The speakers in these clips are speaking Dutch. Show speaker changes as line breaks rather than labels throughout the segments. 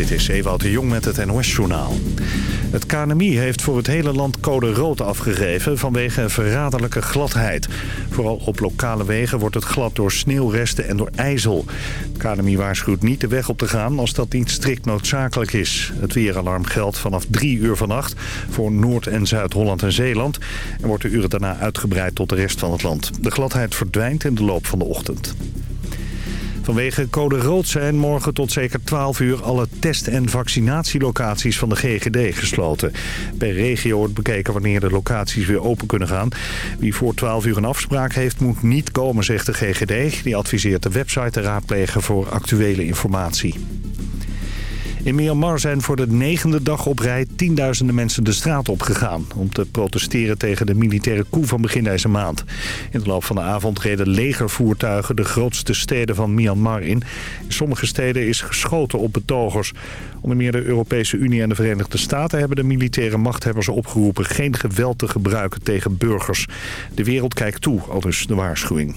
Dit is Ewout de Jong met het NOS-journaal. Het KNMI heeft voor het hele land code rood afgegeven vanwege verraderlijke gladheid. Vooral op lokale wegen wordt het glad door sneeuwresten en door ijzel. Het KNMI waarschuwt niet de weg op te gaan als dat niet strikt noodzakelijk is. Het weeralarm geldt vanaf drie uur vannacht voor Noord- en Zuid-Holland en Zeeland... en wordt de uren daarna uitgebreid tot de rest van het land. De gladheid verdwijnt in de loop van de ochtend. Vanwege code rood zijn morgen tot zeker 12 uur alle test- en vaccinatielocaties van de GGD gesloten. Per regio wordt bekeken wanneer de locaties weer open kunnen gaan. Wie voor 12 uur een afspraak heeft moet niet komen, zegt de GGD. Die adviseert de website te raadplegen voor actuele informatie. In Myanmar zijn voor de negende dag op rij tienduizenden mensen de straat opgegaan... om te protesteren tegen de militaire coup van begin deze maand. In de loop van de avond reden legervoertuigen de grootste steden van Myanmar in. In sommige steden is geschoten op betogers. Onder meer de Europese Unie en de Verenigde Staten hebben de militaire machthebbers opgeroepen... geen geweld te gebruiken tegen burgers. De wereld kijkt toe, al dus de waarschuwing.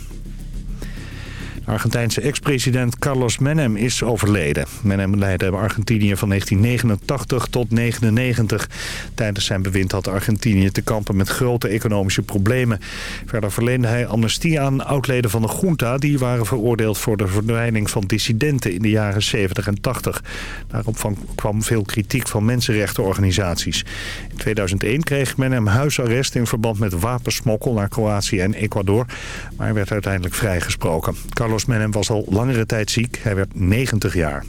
Argentijnse ex-president Carlos Menem is overleden. Menem leidde Argentinië van 1989 tot 1999. Tijdens zijn bewind had Argentinië te kampen met grote economische problemen. Verder verleende hij amnestie aan oudleden van de junta... die waren veroordeeld voor de verdwijning van dissidenten in de jaren 70 en 80. Daarop kwam veel kritiek van mensenrechtenorganisaties. In 2001 kreeg Menem huisarrest in verband met wapensmokkel naar Kroatië en Ecuador... maar werd uiteindelijk vrijgesproken. Carlos was al langere tijd ziek. Hij werd 90 jaar.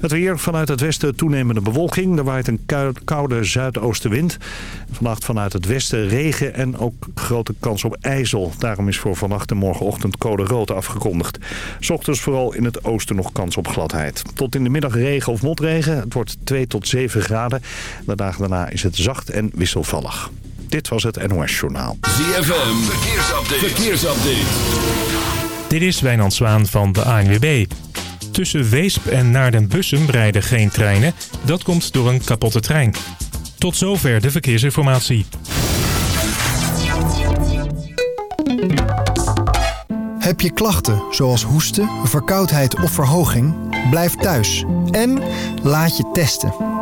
Het weer vanuit het westen toenemende bewolking. Er waait een koude zuidoostenwind. Vannacht vanuit het westen regen en ook grote kans op ijzel. Daarom is voor vannacht en morgenochtend code rood afgekondigd. Ochtends vooral in het oosten nog kans op gladheid. Tot in de middag regen of motregen. Het wordt 2 tot 7 graden. De dagen daarna is het zacht en wisselvallig. Dit was het NOS Journaal.
ZFM, verkeersupdate. verkeersupdate.
Dit is Wijnand Zwaan van de ANWB. Tussen Weesp en Naarden-Bussum rijden geen treinen. Dat komt door een kapotte trein. Tot zover de verkeersinformatie.
Heb je klachten zoals hoesten, verkoudheid of verhoging? Blijf thuis en laat je testen.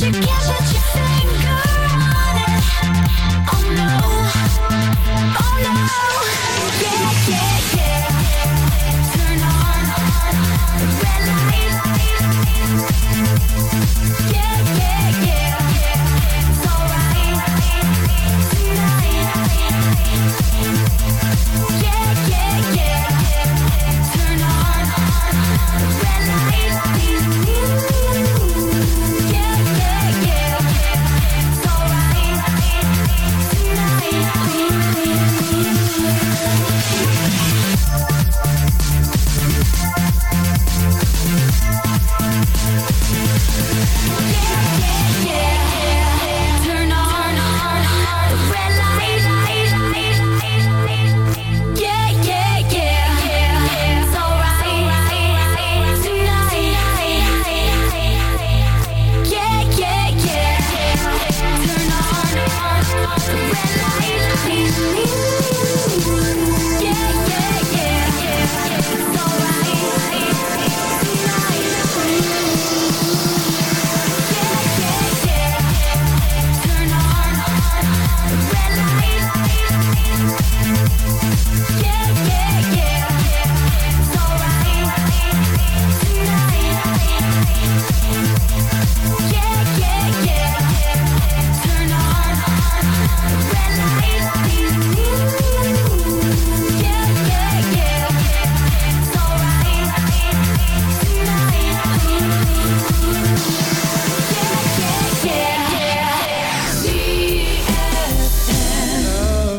together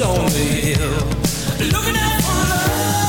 on the hill, looking out for love.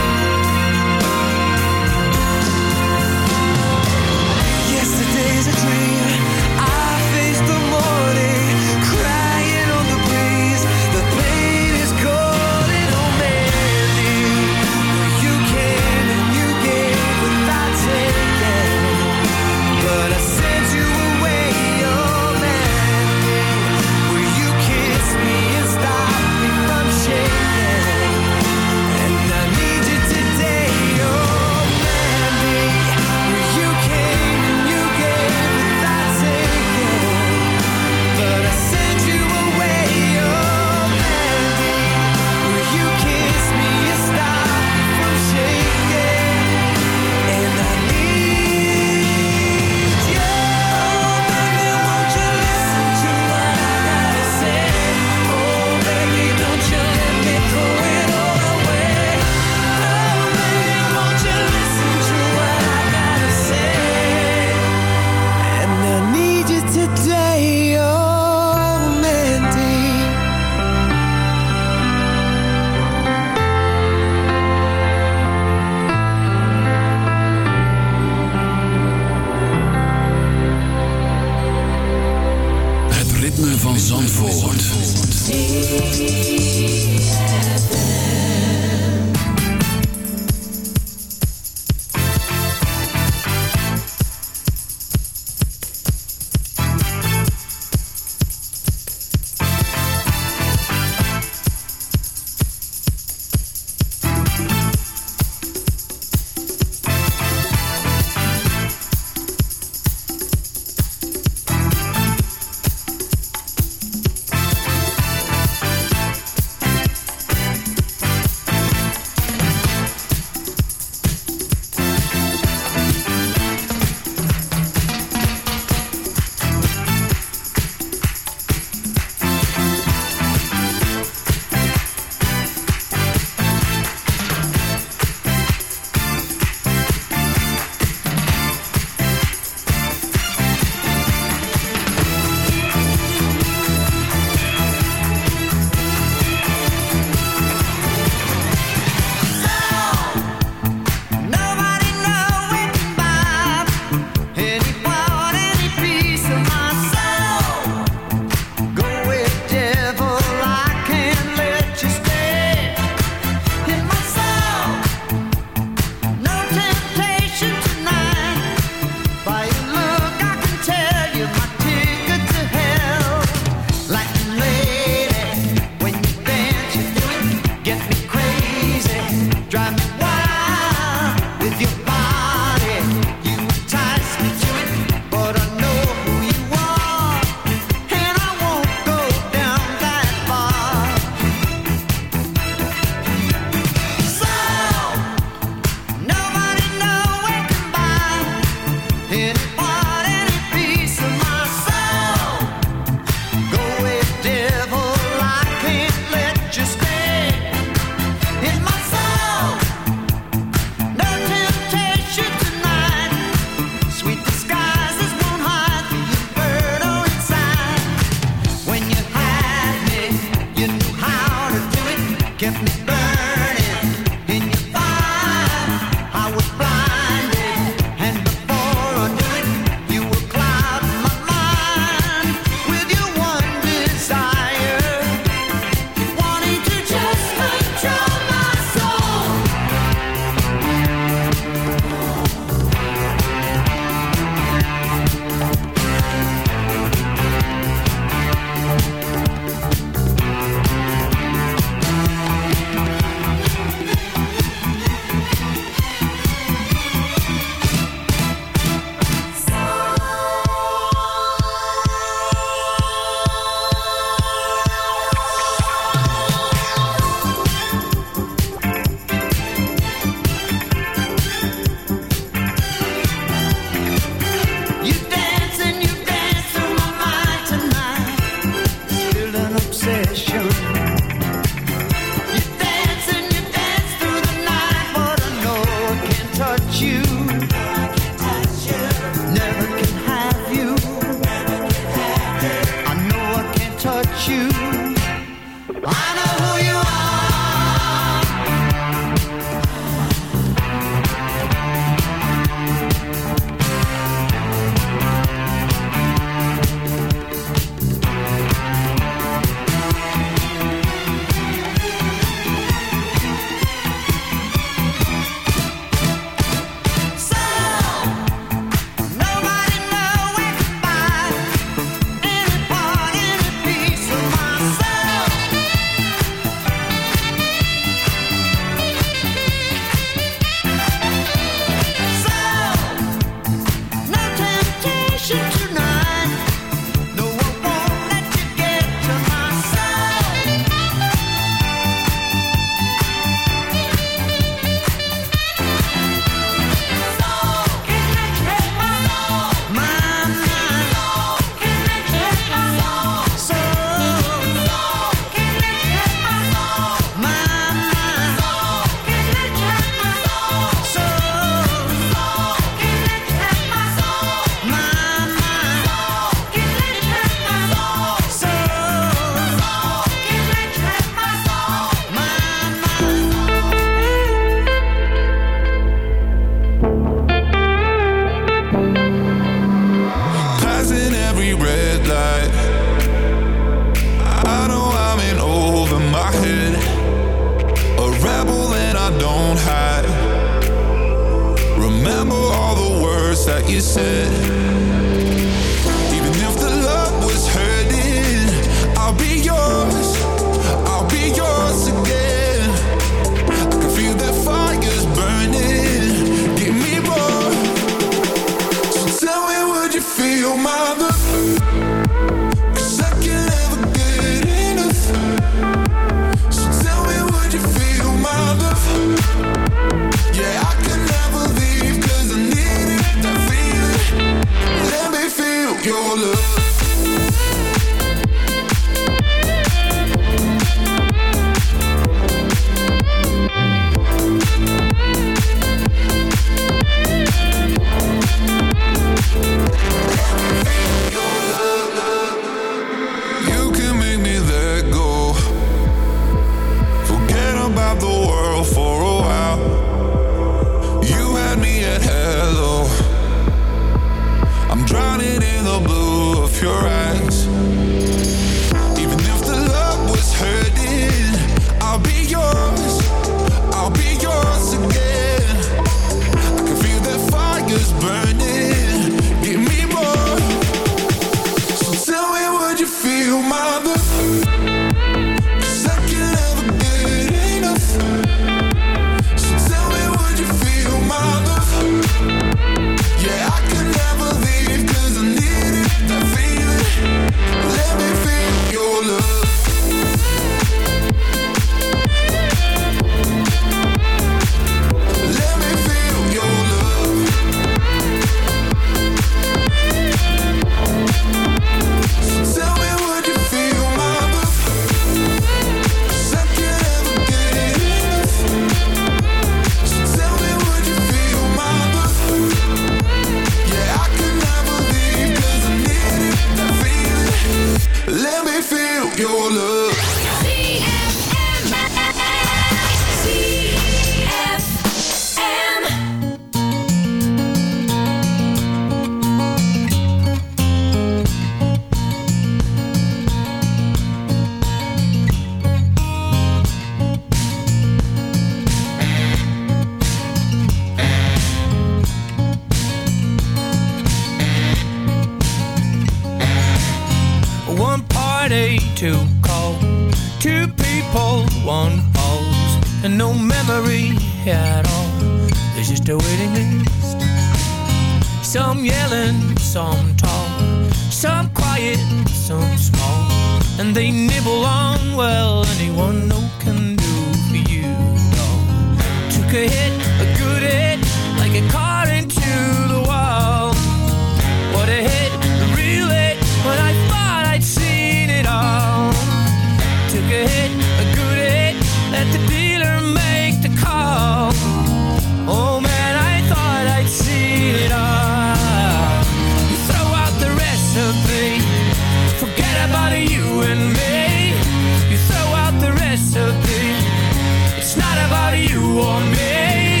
out you or me?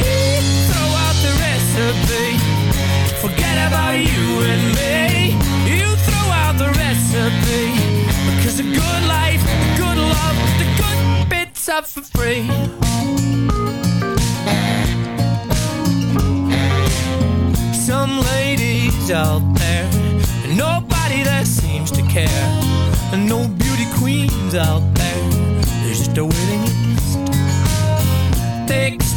Throw out the recipe. Forget about you and me. You throw out the recipe. Because a good life, the good love The good bits are for free. Some ladies out there Nobody that seems to care. No beauty queens out there There's just a waiting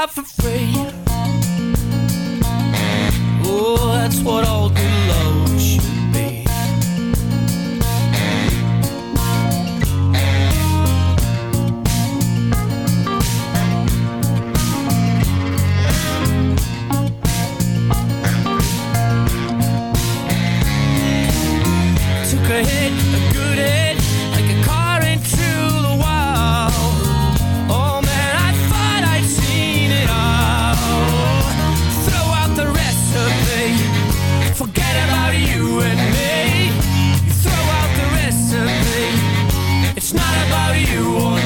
job for free. Oh, that's what
I you want.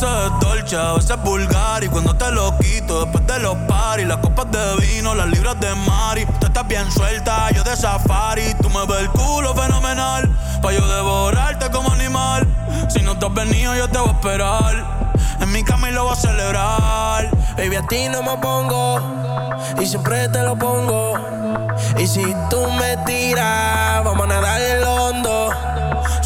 Veces es dolce, a veces es vulgar Y cuando te lo quito después de los paris Las copas de vino, las libras de mari Tú estás bien suelta, yo de safari Tú me ves el culo fenomenal Pa' yo devorarte como animal Si no te has venido yo te voy a esperar En mi cama y lo voy a celebrar.
Baby, a ti no me pongo Y siempre te lo pongo Y si tú me tiras Vamos a nadar el hondo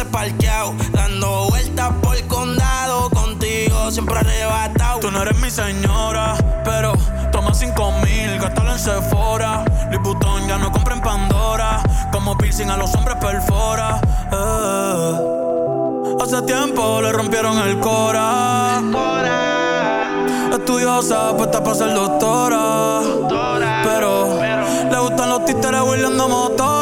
Parqueado. Dando vueltas por el condado. Contigo siempre arrebatado.
Tú no eres mi señora, pero toma cinco mil, gástalo en Sephora. Louis ya no compra en Pandora. Como piercing a los hombres perfora. Eh. Hace tiempo le rompieron el cora. Estudiosa, puesta para ser doctora. Pero le gustan los títeres huirleando motora.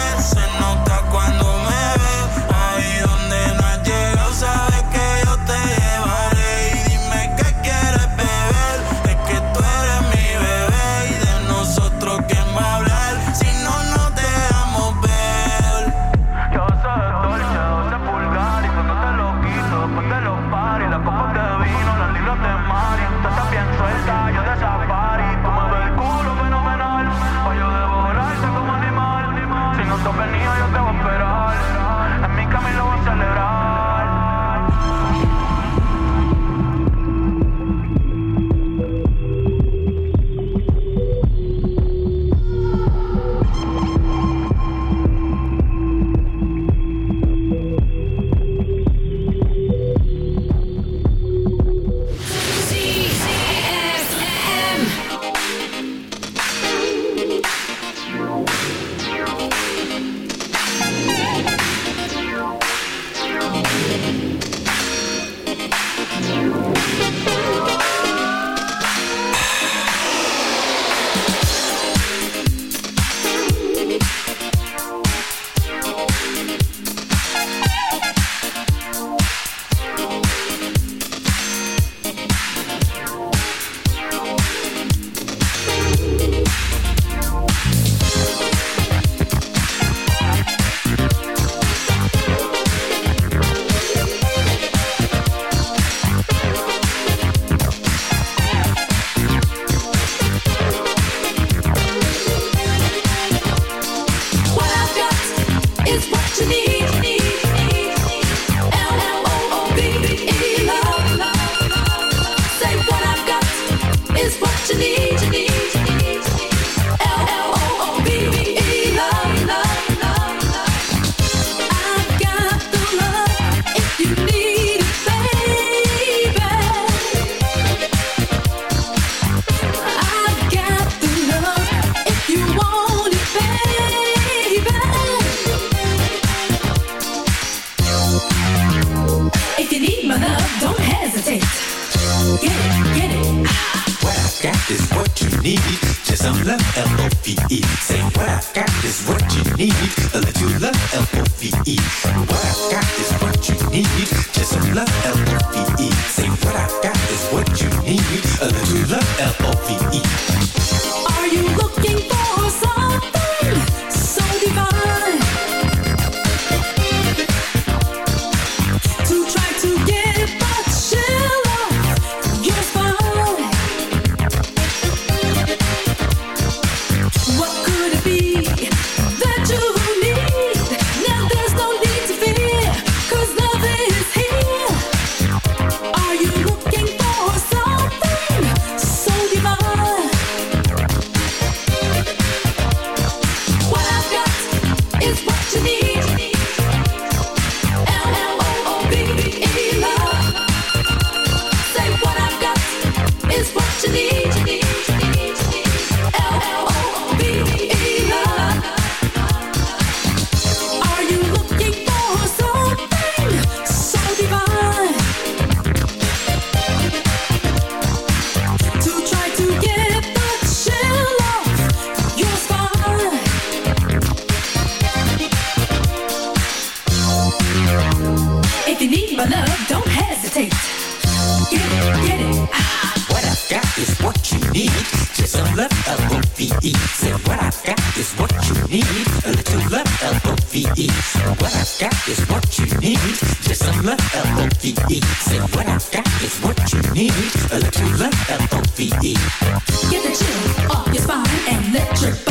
need
a little love, L-O-V-E. What I've got is what you need, just some love, L-O-V-E. Say what I've got is what you need, a little love, L-O-V-E.
Get the chill off your spine and let your body